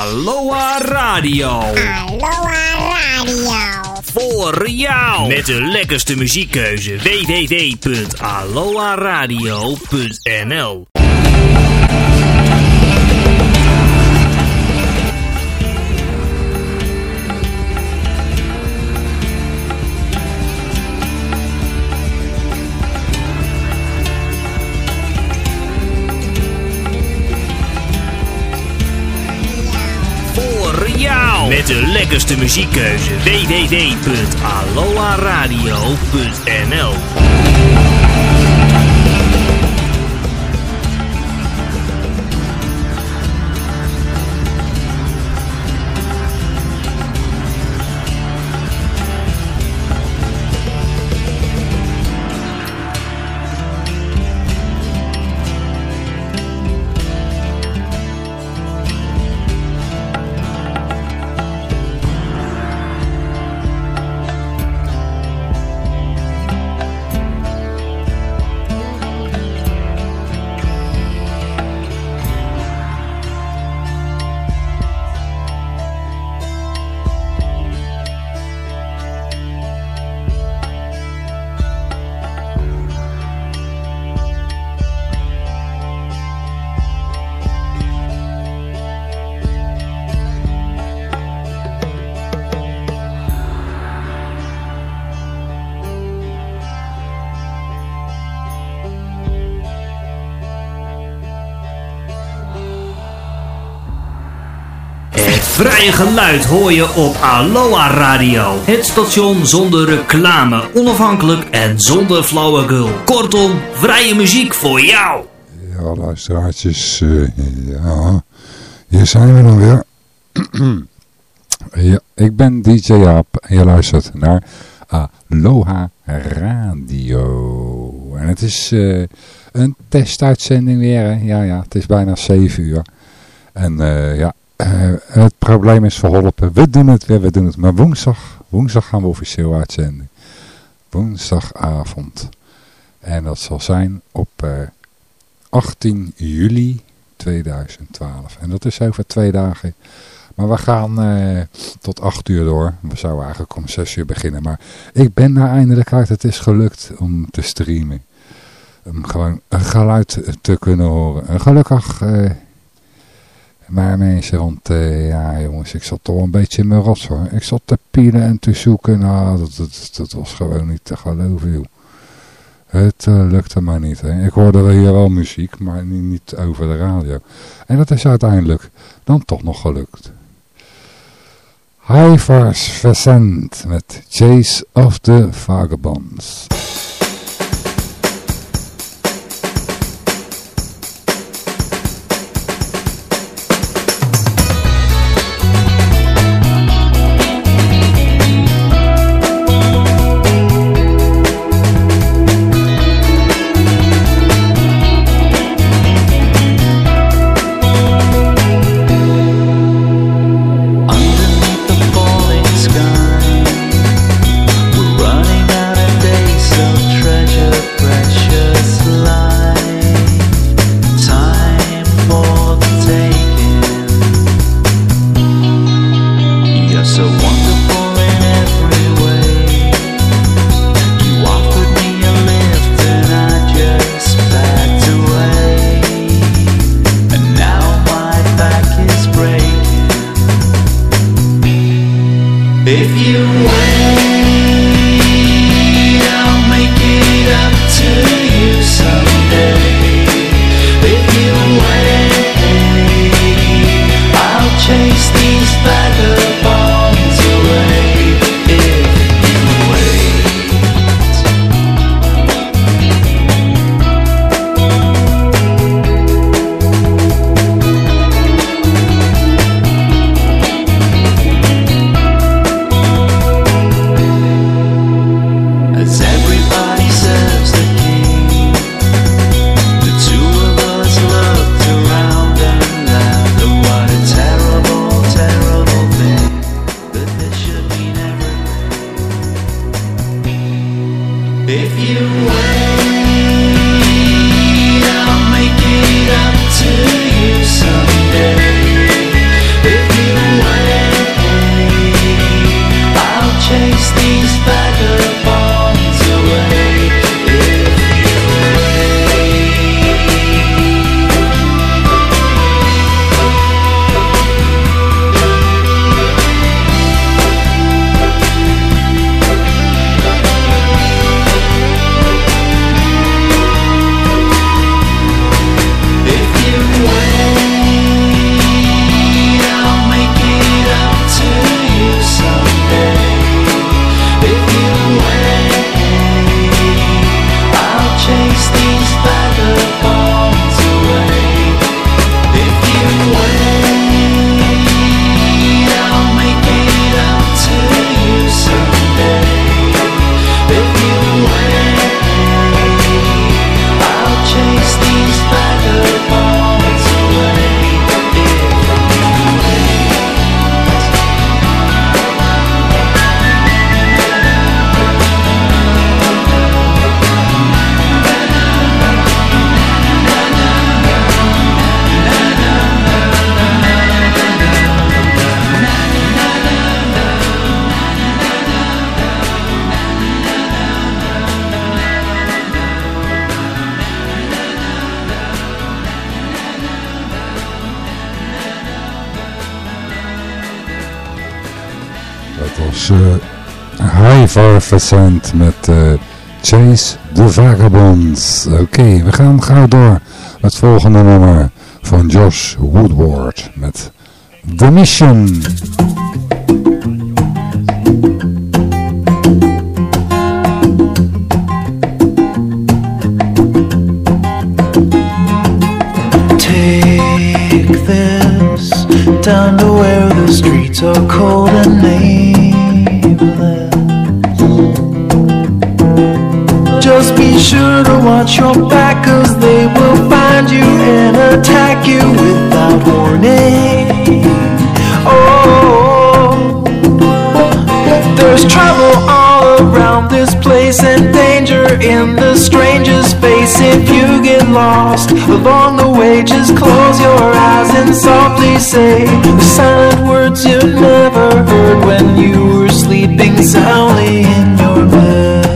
Aloha Radio. Aloha Radio. Voor jou. Met de lekkerste muziekkeuze. www.aloha-radio.nl Met de lekkerste muziekkeuze. www.aloha-radio.nl Vrije geluid hoor je op Aloha Radio. Het station zonder reclame, onafhankelijk en zonder flauwekul. Kortom, vrije muziek voor jou. Ja, luisteraartjes, eh, ja, hier zijn we dan weer. ja, ik ben DJ Jaap en je luistert naar Aloha Radio. En het is eh, een testuitzending weer, hè? Ja, ja, het is bijna 7 uur. En eh, ja, eh, het probleem is verholpen. We doen het weer, we doen het. Maar woensdag, woensdag gaan we officieel uitzenden. Woensdagavond. En dat zal zijn op... eh, 18 juli 2012. En dat is over twee dagen. Maar we gaan eh, tot 8 uur door. We zouden eigenlijk om 6 uur beginnen. Maar ik ben daar eindelijk uit. Het is gelukt om te streamen. Om gewoon een geluid te kunnen horen. En gelukkig... maar mensen, want eh, ja jongens, ik zat toch een beetje in mijn rots hoor. Ik zat te pielen en te zoeken. Nou, dat, dat, was gewoon niet te geloven joh. Het eh, lukte maar niet. Hè. Ik hoorde hier wel muziek, maar niet, niet over de radio. En dat is uiteindelijk dan toch nog gelukt. Hivers Versend met Chase of the Vagabonds. Vincent met uh, Chase the Vagabonds. Oké, we gaan gauw door. Het volgende nummer van Josh Woodward met The Mission. down to where the streets are cold and To watch your back, cause they will find you and attack you without warning. Oh, there's trouble all around this place and danger in the stranger's face if you get lost along the way. Just close your eyes and softly say the silent words you never heard when you were sleeping soundly in your bed.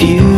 you.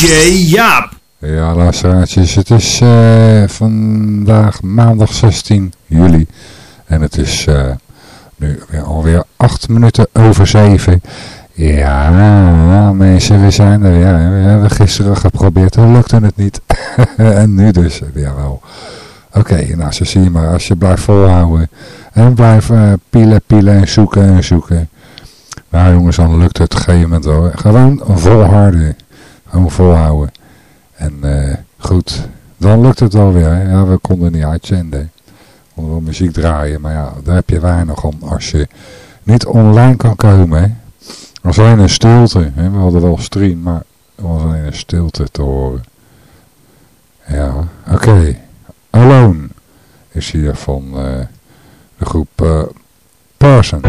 DJ Jaap. Ja, luisteraartjes, het is eh, vandaag maandag 16 juli. En het is eh, nu weer alweer 8 minuten over 7. Ja, mensen, we zijn er weer. We hebben gisteren geprobeerd, toen lukte het niet. en nu dus weer wel. Oké, nou zo zie je maar, als je blijft volhouden. En blijft eh, pielen, pielen en zoeken en zoeken. Nou jongens, dan lukt het op een gegeven moment wel. Gewoon volharden. Gewoon volhouden. En eh, goed, dan lukt het wel weer. hè. Ja, we konden niet uitzenden. We konden wel muziek draaien, maar ja, daar heb je weinig om als je niet online kan komen. Er was alleen een stilte. Hè. We hadden wel stream, maar er was alleen een stilte te horen. Ja, oké. Alone is hier van eh, de groep eh, Person.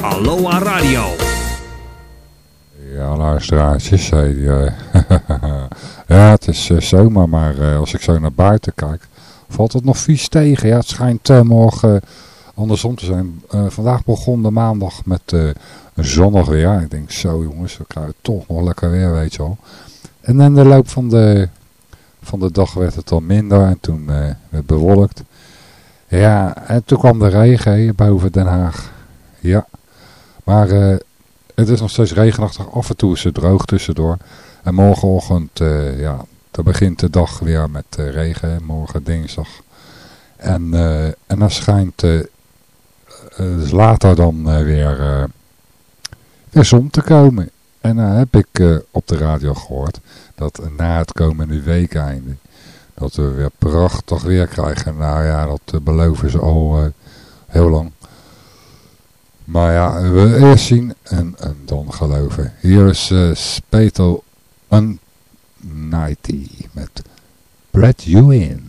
Naar Aloha Radio. Ja, luisteraartjes. Eh, ja, het is eh, zomer, maar eh, als ik zo naar buiten kijk, valt het nog vies tegen. Ja, het schijnt morgen andersom te zijn. Vandaag begon de maandag met zonnig weer. Ik denk, zo jongens, we krijgen toch nog lekker weer, weet je wel. En in de loop van de, van de dag werd het al minder en toen werd het bewolkt. Ja, en toen kwam de regen boven Den Haag. Ja, maar eh, het is nog steeds regenachtig. Af en toe is het droog tussendoor. En morgenochtend, eh, ja, dan begint de dag weer met eh, regen. Morgen dinsdag. En, en dan schijnt dus later dan weer, weer zon te komen. En dan heb ik op de radio gehoord dat na het komende weekeinde dat we weer prachtig weer krijgen. Nou ja, dat beloven ze al heel lang. Maar ja, we eerst zien en, en dan geloven. Hier is uh, Spetel Unnighty met Bred You.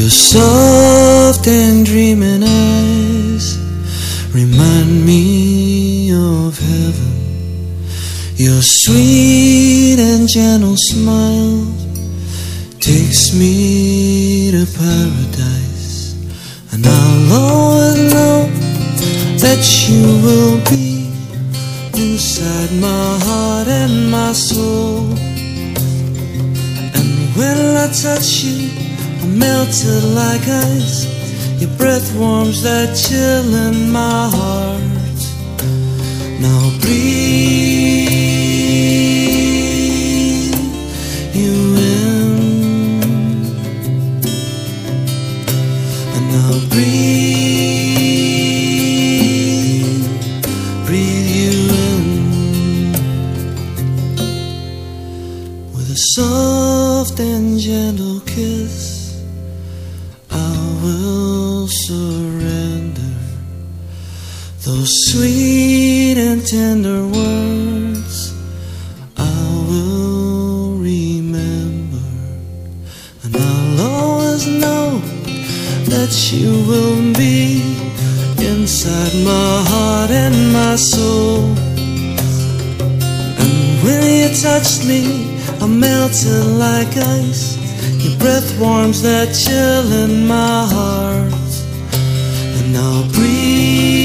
Your soft and dreaming eyes remind me of heaven. Your sweet and gentle smile takes me to paradise. And I'll always know that you will be inside my heart and my soul. And when I touch you, melted like ice. Your breath warms that chill in my heart. Now breathe you in, and now breathe, breathe you in with a soft and gentle kiss. Sweet and tender words. I will remember, and I'll always know that you will be inside my heart and my soul. And when you touch me, I'm melted like ice. Your breath warms that chill in my heart. And I'll breathe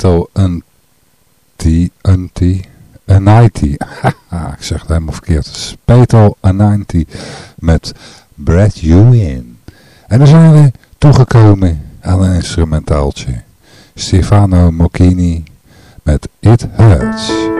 Speto Anti, Anti. Haha, ik zeg het helemaal verkeerd. Speto Aniti met You In. En dan zijn we toegekomen aan een instrumentaaltje. Stefano Mocchini met It Hurts.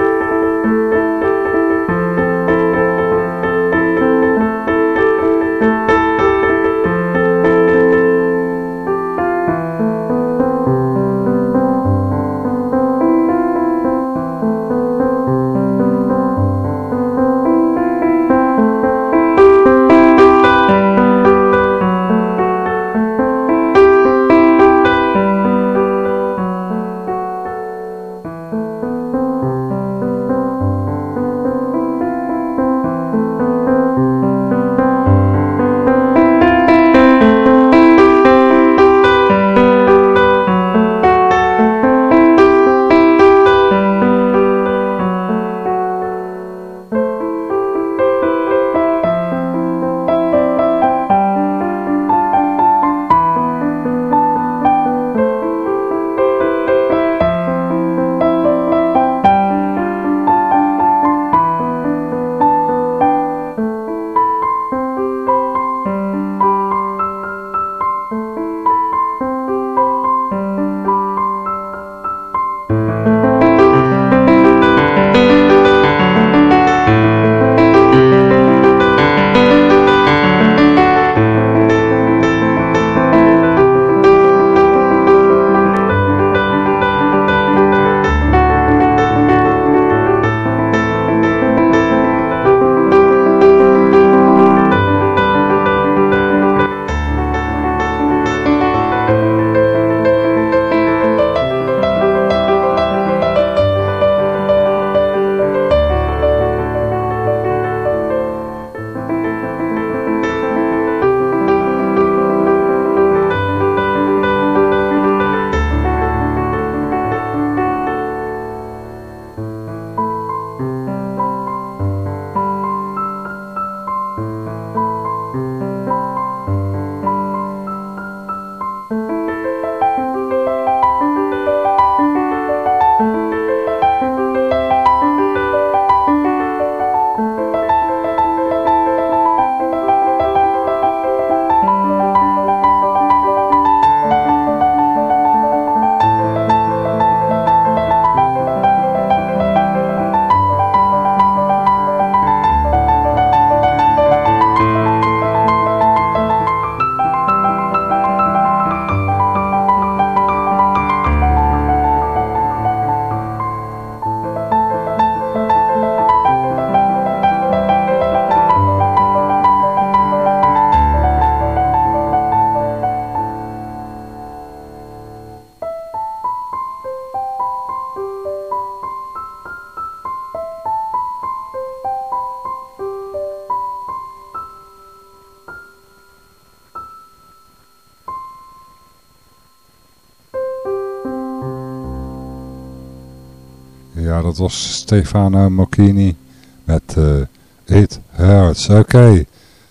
Dat was Stefano Mocchini met eh, It Hurts. Oké,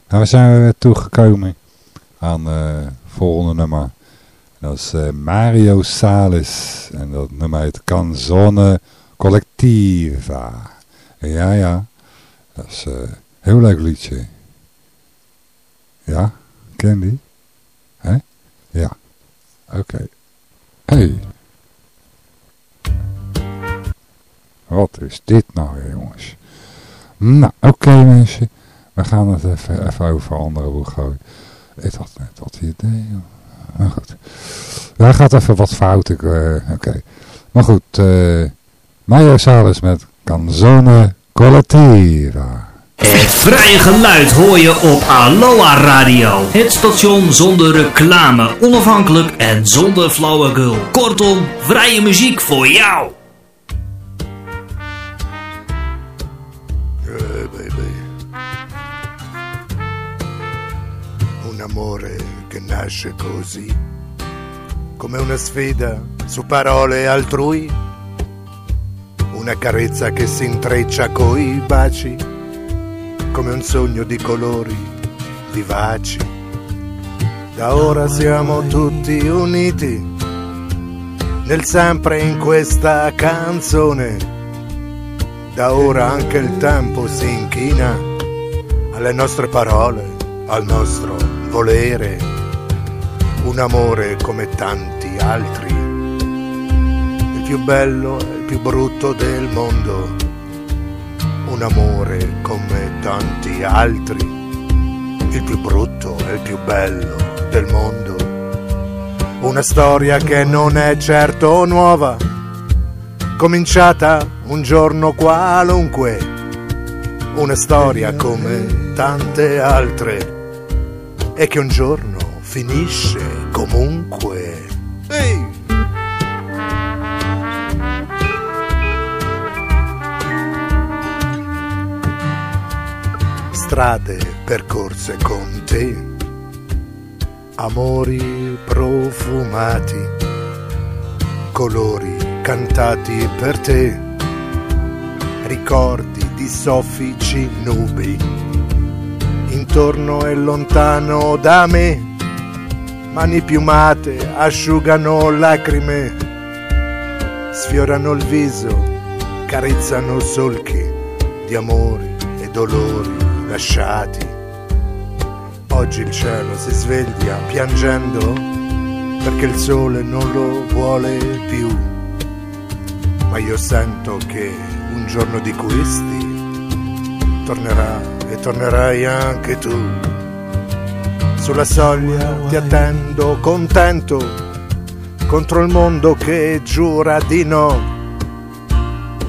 nou we zijn weer toegekomen aan het volgende nummer. Dat is eh, Mario Salis en dat nummer heet Canzone Collectiva. Ja, ja, dat is eh, een heel leuk liedje. Ja, ken die? Hè? Ja, oké. Hey. Wat is dit nou jongens? Nou, oké mensen. We gaan het even, even over andere boeg gooien. Ik had net wat idee. Maar goed. Daar gaat even wat fout. eh, oké. Maar goed. eh Mario met Canzone Collettiva. Het vrije geluid hoor je op Aloha Radio. Het station zonder reclame, onafhankelijk en zonder flauwekul. Kortom, vrije muziek voor jou. Amore che nasce così, come una sfida su parole altrui, una carezza che si intreccia coi baci, come un sogno di colori vivaci, Da ora siamo tutti uniti. Nel sempre in questa canzone. Da ora anche il tempo si inchina alle nostre parole, al nostro volere. Un amore come tanti altri, il più bello e il più brutto del mondo. Un amore come tanti altri, il più brutto e il più bello del mondo. Una storia che non è certo nuova, cominciata un giorno qualunque. Una storia come tante altre e che un giorno finisce comunque. Ehi! Strade percorse con te amori profumati, colori cantati per te, ricordi di soffici nubi, intorno e lontano da me, mani piumate asciugano lacrime, sfiorano il viso, carezzano solchi di amori e dolori lasciati. Oggi il cielo si sveglia piangendo perché il sole non lo vuole più. Ma io sento che un giorno di questi tornerà e tornerai anche tu. Sulla soglia ti attendo contento contro il mondo che giura di no.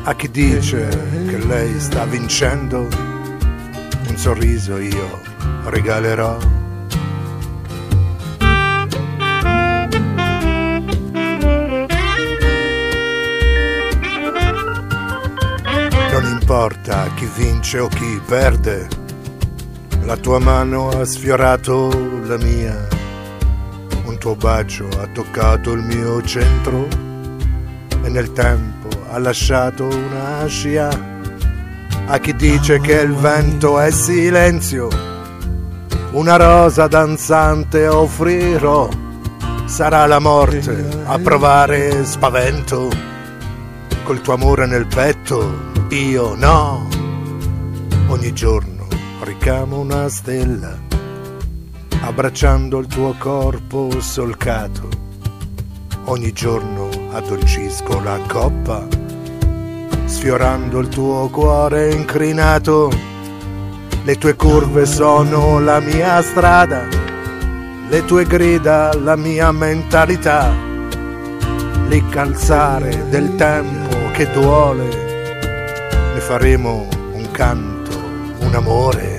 A chi dice che lei sta vincendo, un sorriso io regalerò. Importa chi vince o chi perde, la tua mano ha sfiorato la mia, un tuo bacio ha toccato il mio centro e nel tempo ha lasciato una scia. A chi dice che il vento è silenzio, una rosa danzante offrirò. Sarà la morte a provare spavento. Col tuo amore nel petto, io no. Ogni giorno ricamo una stella, abbracciando il tuo corpo solcato. Ogni giorno addolcisco la coppa, sfiorando il tuo cuore incrinato. Le tue curve sono la mia strada, le tue grida la mia mentalità, lì calzare del tempo che duole, ne faremo un canto, un amore.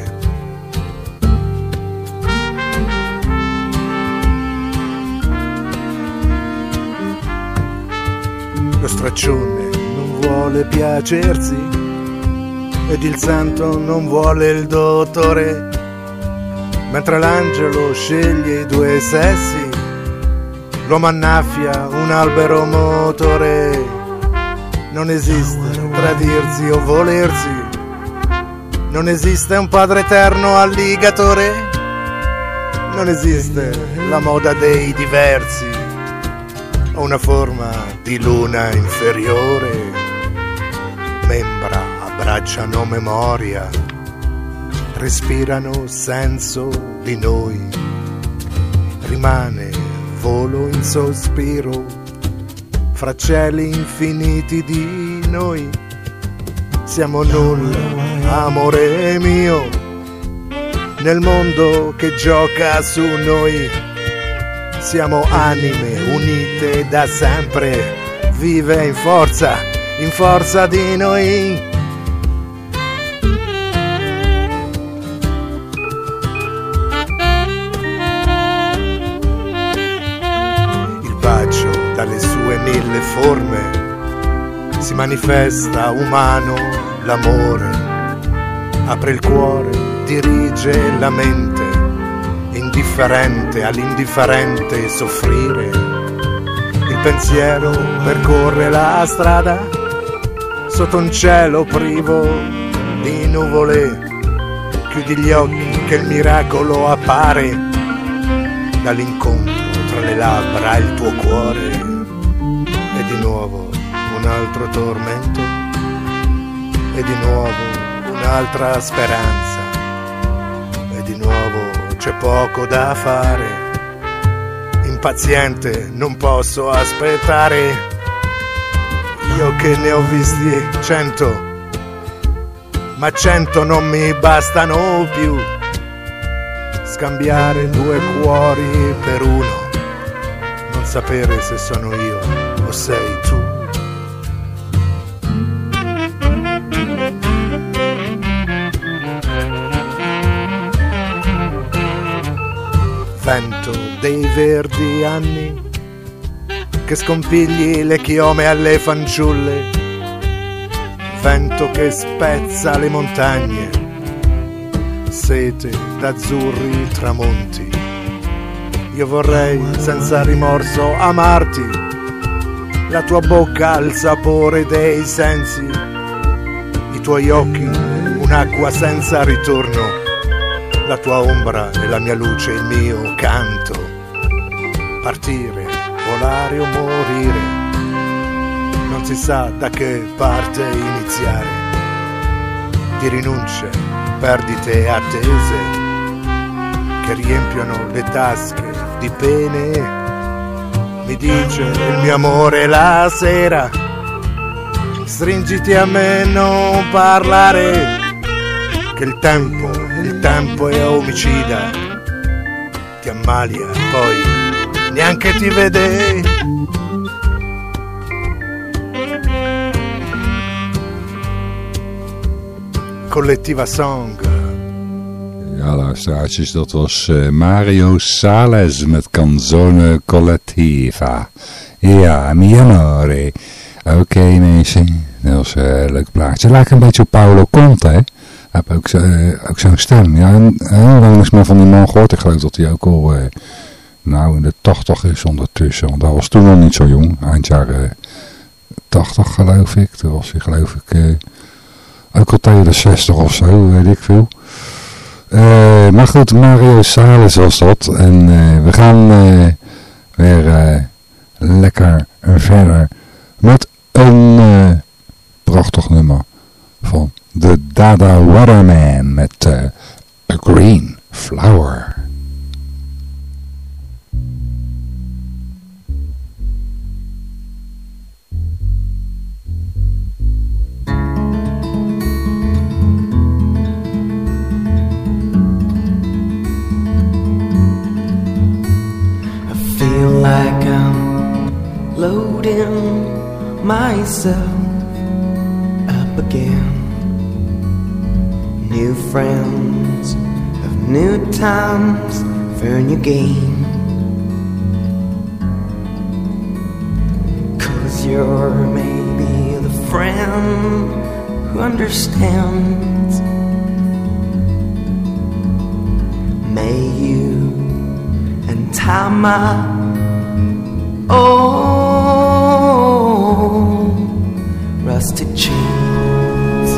Lo straccione non vuole piacersi ed il santo non vuole il dottore, mentre l'angelo sceglie i due sessi, l'uomo annaffia un albero motore. Non esiste tradirsi o volersi, non esiste un padre eterno alligatore, non esiste la moda dei diversi o una forma di luna inferiore. Membra abbracciano memoria, respirano senso di noi. Rimane volo in sospiro fra cieli infiniti di noi. Siamo nulla, amore mio, nel mondo che gioca su noi. Siamo anime unite da sempre, vive in forza, in forza di noi. Si manifesta umano l'amore, apre il cuore, dirige la mente, indifferente all'indifferente soffrire. Il pensiero percorre la strada sotto un cielo privo di nuvole. Chiudi gli occhi che il miracolo appare. dall'incontro tra le labbra il tuo cuore. Altro tormento. E di nuovo un'altra speranza. E di nuovo c'è poco da fare. Impaziente, non posso aspettare. Io che ne ho visti cento, ma cento non mi bastano più. Scambiare due cuori per uno, non sapere se sono io o sei tu. Dei verdi anni che scompigli le chiome alle fanciulle, vento che spezza le montagne, sete d'azzurri tramonti. Io vorrei senza rimorso amarti, la tua bocca ha il sapore dei sensi, i tuoi occhi un'acqua senza ritorno, la tua ombra è la mia luce, il mio canto. Partire volare o morire, non si sa da che parte iniziare, di rinunce, perdite attese che riempiono le tasche di pene. Mi dice il mio amore la sera, stringiti a me, non parlare, che il tempo, il tempo è omicida, ti ammalia poi neanche ti vede. Collettiva Song. Ja, luisteraartjes, dat was eh, Mario Sales met Canzone Collettiva. Ja, mi amore. Oké mensen, dat was eh, een leuk plaatje. Lijkt een beetje op Paolo Conte, hè? Hij heeft ook, eh, ook zo'n stem. Ja, en, lang eens meer van die man gehoord. Ik geloof dat hij ook al, nou, in de tachtig is ondertussen. Want hij was toen nog niet zo jong. Eind jaren tachtig, geloof ik. Toen was hij, geloof ik, eh, ook al tegen de 60 of zo, weet ik veel. Eh, maar goed, Mario Sales was dat. En eh, we gaan eh, weer lekker verder met een prachtig nummer van de Dada Waterman met A Green Flower. Loading myself up again. New friends of new times for a new game. Cause you're maybe the friend who understands. May you and time my old rusted chains.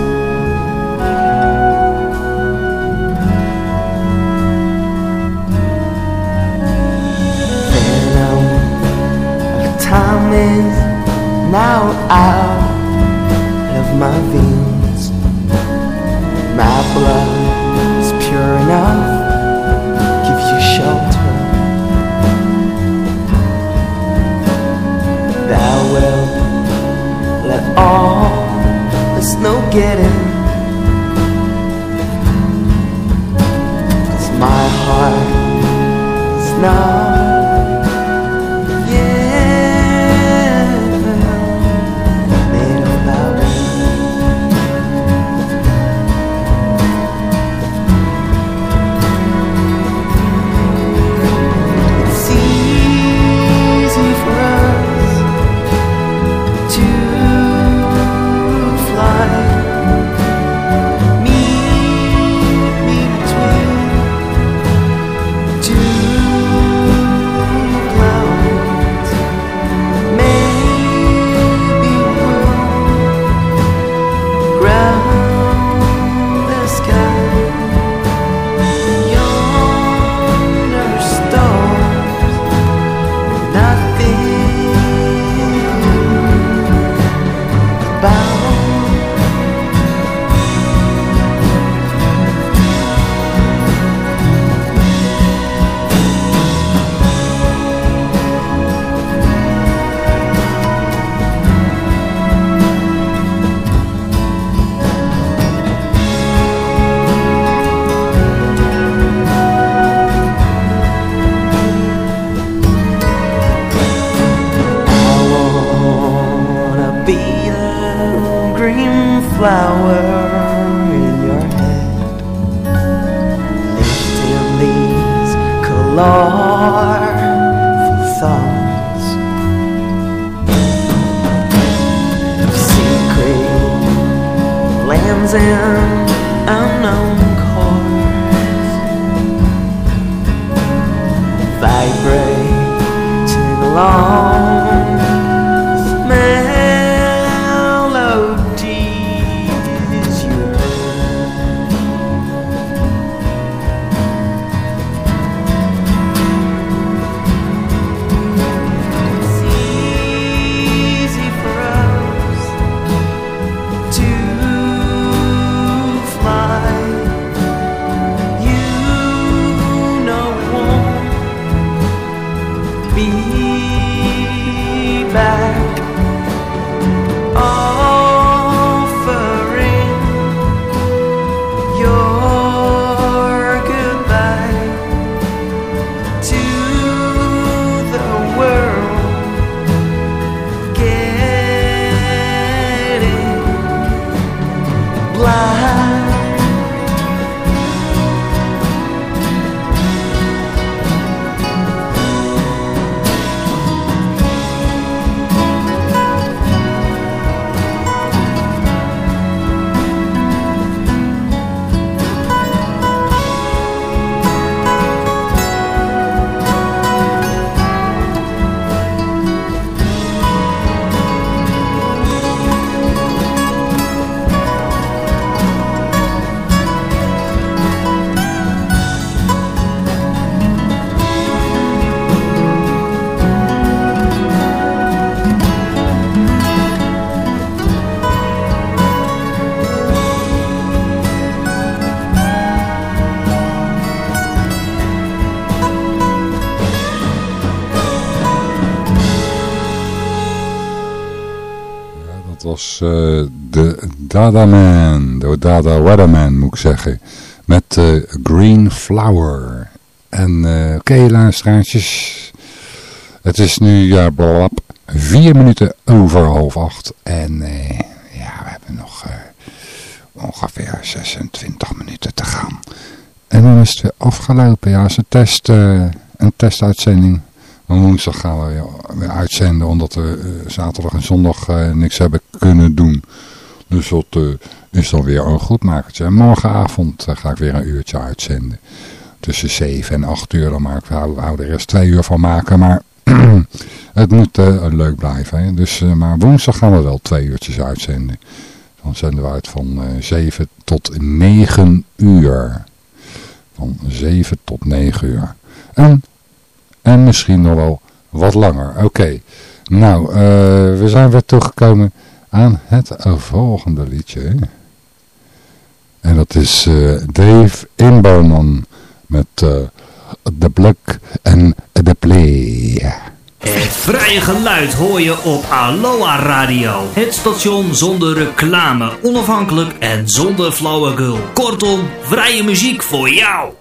Venom um, of time is now out of my veins. My blood is pure enough all. There's no getting. Cause my heart is now Dada Man, de Dada Weatherman moet ik zeggen. Met eh, Green Flower. En eh oké luisteraartjes, het is nu ja, blab, vier minuten over half acht. En eh, ja, we hebben nog ongeveer 26 minuten te gaan. En dan is het weer afgelopen. Ja, het is een, test, testuitzending. Maar woensdag gaan we weer- uitzenden, omdat we zaterdag en zondag niks hebben kunnen doen. Dus dat eh, is dan weer een goedmakertje. En morgenavond eh, ga ik weer een uurtje uitzenden. Tussen 7 en 8 uur. Dan maar ik wou er eerst twee uur van maken. Maar het moet eh, leuk blijven. Dus, maar woensdag gaan we wel twee uurtjes uitzenden. Dan zenden we uit van eh 7 tot 9 uur. Van 7 tot 9 uur. En, en misschien nog wel wat langer. Oké. Nou, eh, we zijn weer toegekomen aan het volgende liedje. En dat is eh, Dave Inbouwman met eh The Plug en The Play. Het vrije geluid hoor je op Aloha Radio. Het station zonder reclame, onafhankelijk en zonder flauwekul. Kortom, vrije muziek voor jou.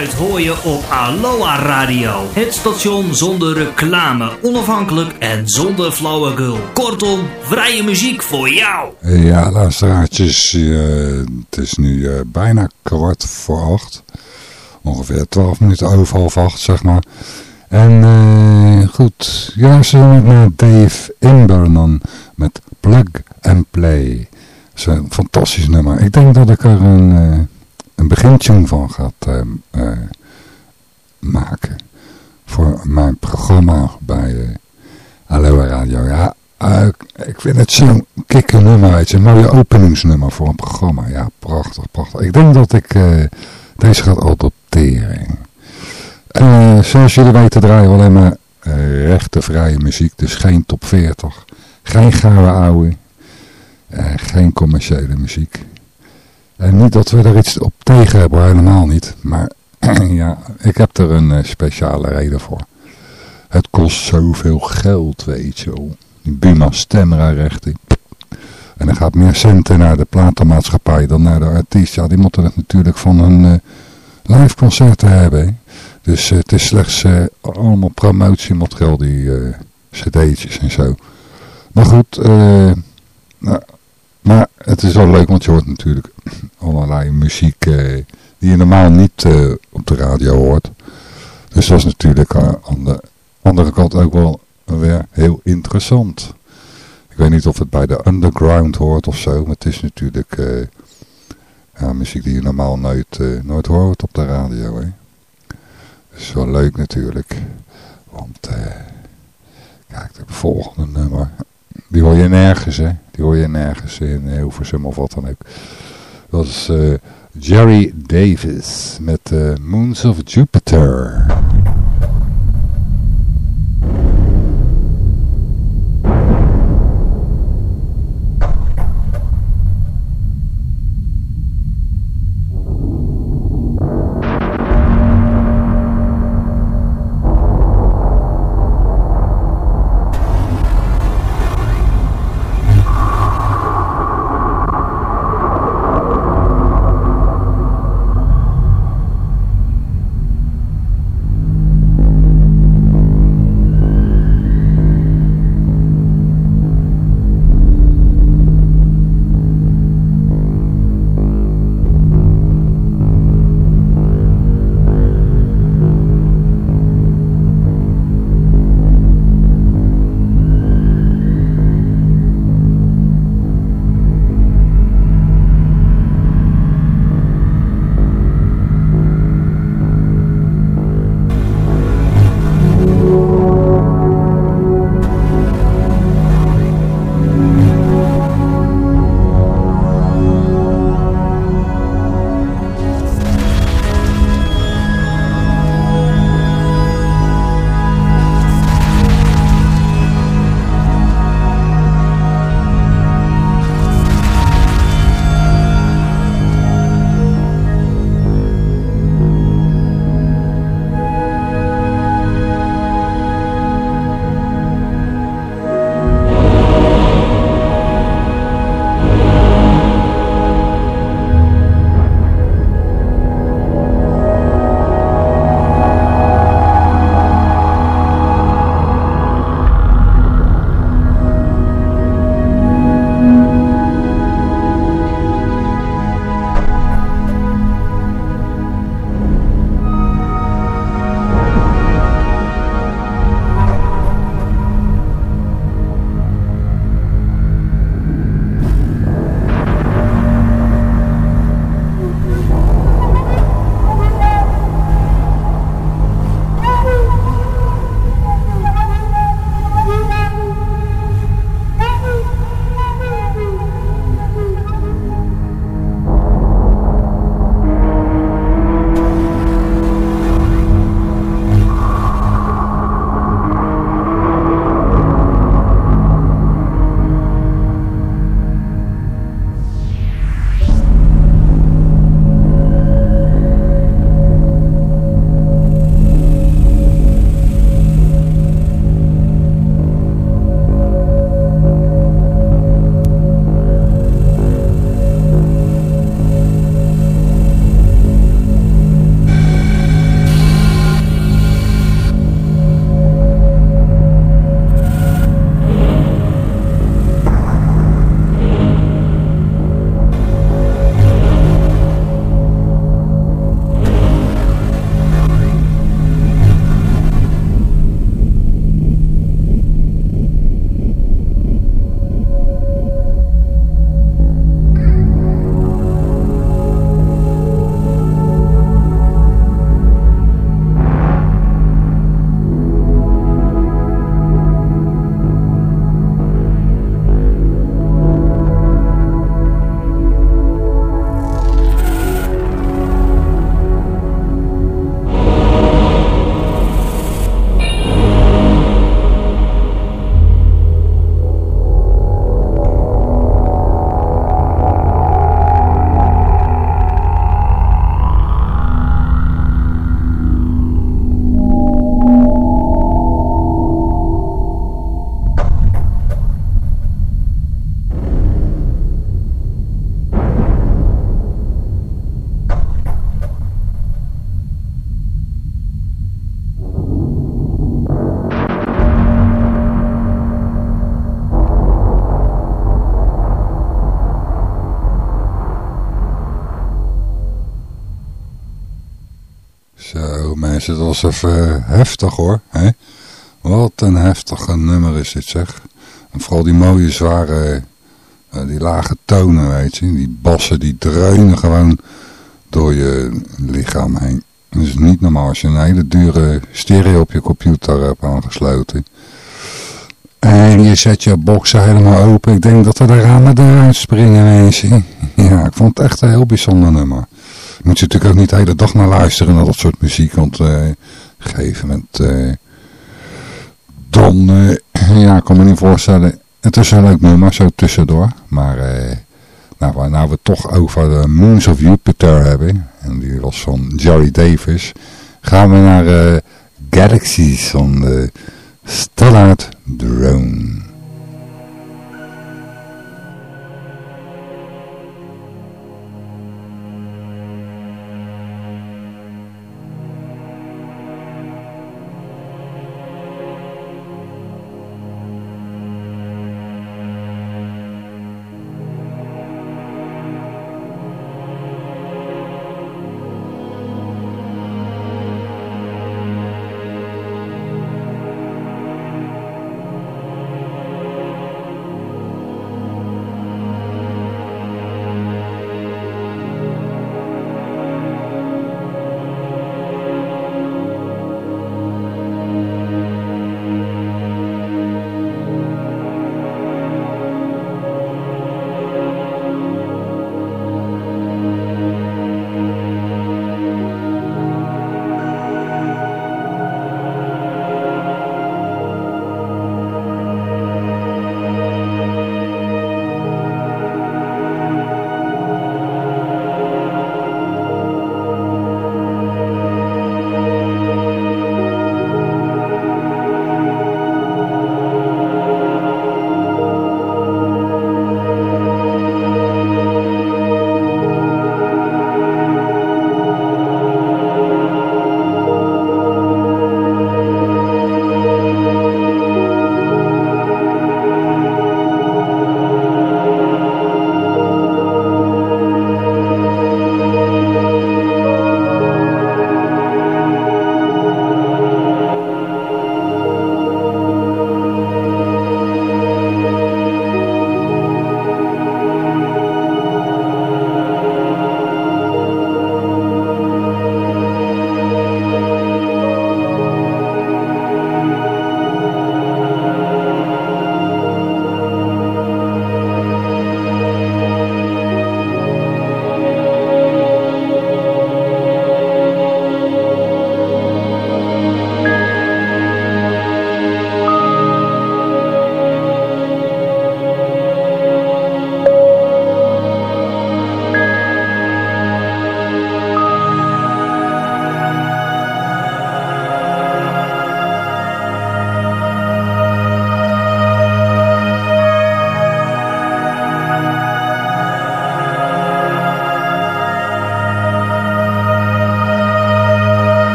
Geluid hoor je op Aloha Radio. Het station zonder reclame, onafhankelijk en zonder flauwekul. Kortom, vrije muziek voor jou. Ja, luisteraartjes, eh, het is nu eh, bijna kwart voor acht. Ongeveer twaalf minuten over half acht, zeg maar. En eh, goed, ja, ze met naar Dave Imbernon met Plug and Play. Dat is een fantastisch nummer. Ik denk dat ik er een, een begintune van ga eh, eh, maken. Voor mijn programma bij eh Aloha Radio. Ja, eh, ik vind het zo'n kikker nummer, je. Een mooie openingsnummer voor een programma. Ja, prachtig, prachtig. Ik denk dat ik deze gaat adopteren. Zoals jullie weten draaien we alleen maar eh, rechte vrije muziek. Dus geen top 40. Geen gouden ouwe. geen commerciële muziek. En niet dat we er iets op tegen hebben, helemaal niet. Maar ja, ik heb er een eh, speciale reden voor. Het kost zoveel geld, weet je wel. Die Buma Stemra rechten. En er gaat meer centen naar de platenmaatschappij dan naar de artiest. Ja, die moeten het natuurlijk van een eh, live concerten hebben. Dus eh, het is slechts eh, allemaal promotiemateriaal, die eh, cd'tjes en zo. Maar goed, eh, nou, maar het is wel leuk, want je hoort natuurlijk allerlei muziek eh, die je normaal niet eh, op de radio hoort. Dus dat is natuurlijk eh, aan de andere kant ook wel weer heel interessant. Ik weet niet of het bij de underground hoort of zo, maar het is natuurlijk eh, muziek die je normaal nooit, eh, nooit hoort op de radio. Hè. Dat is wel leuk natuurlijk. Want, eh, kijk, de volgende nummer, die hoor je nergens, hè. Die hoor je nergens in Hilversum of wat dan ook. Dat is eh, Jerry Davis met eh, Moons of Jupiter. Even heftig hoor. Hè? Wat een heftige nummer is dit zeg. En vooral die mooie zware, eh, die lage tonen weet je. Die bassen die dreunen gewoon door je lichaam heen. Dat is niet normaal als je een hele dure stereo op je computer hebt aangesloten. En je zet je boxen helemaal open. Ik denk dat er de ramen eruit springen mensen. Ja, ik vond het echt een heel bijzonder nummer. Moet je natuurlijk ook niet de hele dag naar luisteren naar dat soort muziek. Want eh, op een gegeven moment... eh, dan, eh, ja, ik kan me niet voorstellen. Het is een leuk nummer, zo tussendoor. Maar, nou, nou we het toch over de Moons of Jupiter hebben. En die was van Jerry Davis. Gaan we naar Galaxies van de Stellar Drone.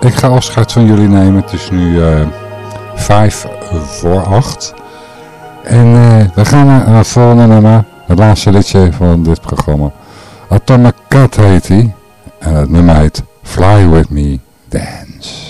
Ik ga afscheid van jullie nemen. Het is nu eh, vijf voor acht. En eh, we gaan naar het volgende nummer. Het laatste liedje van dit programma. Atomic Cat heet hij. En het nummer heet Fly With Me Dance.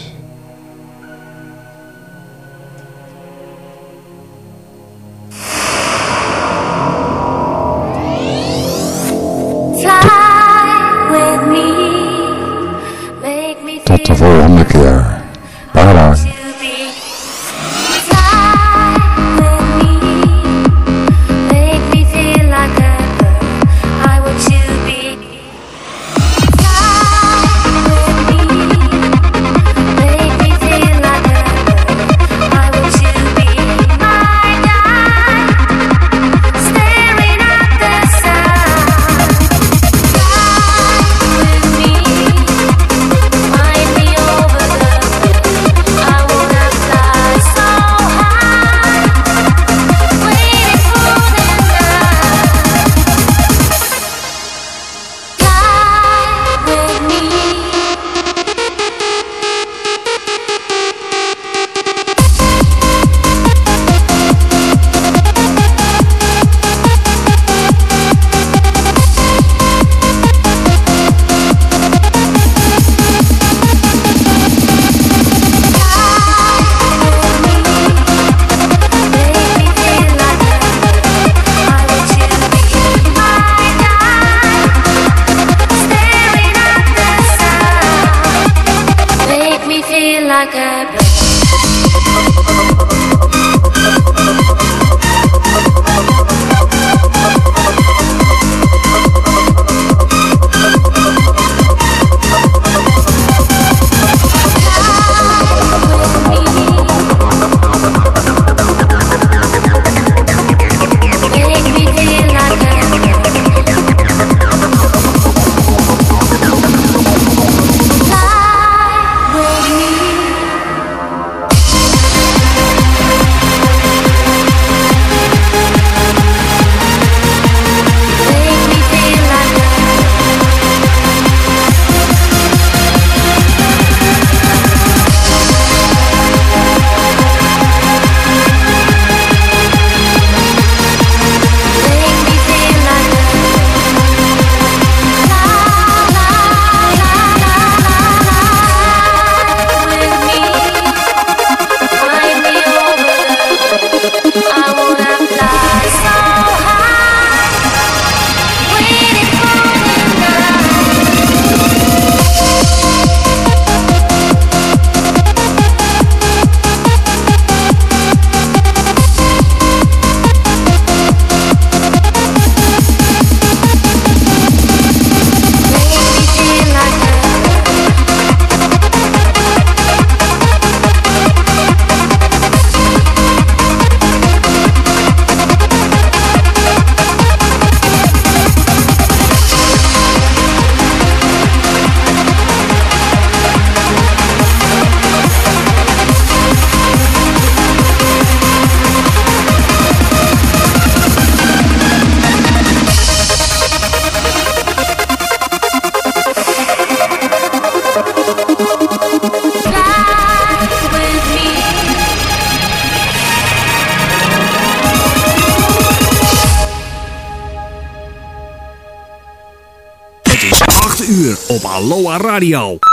audio.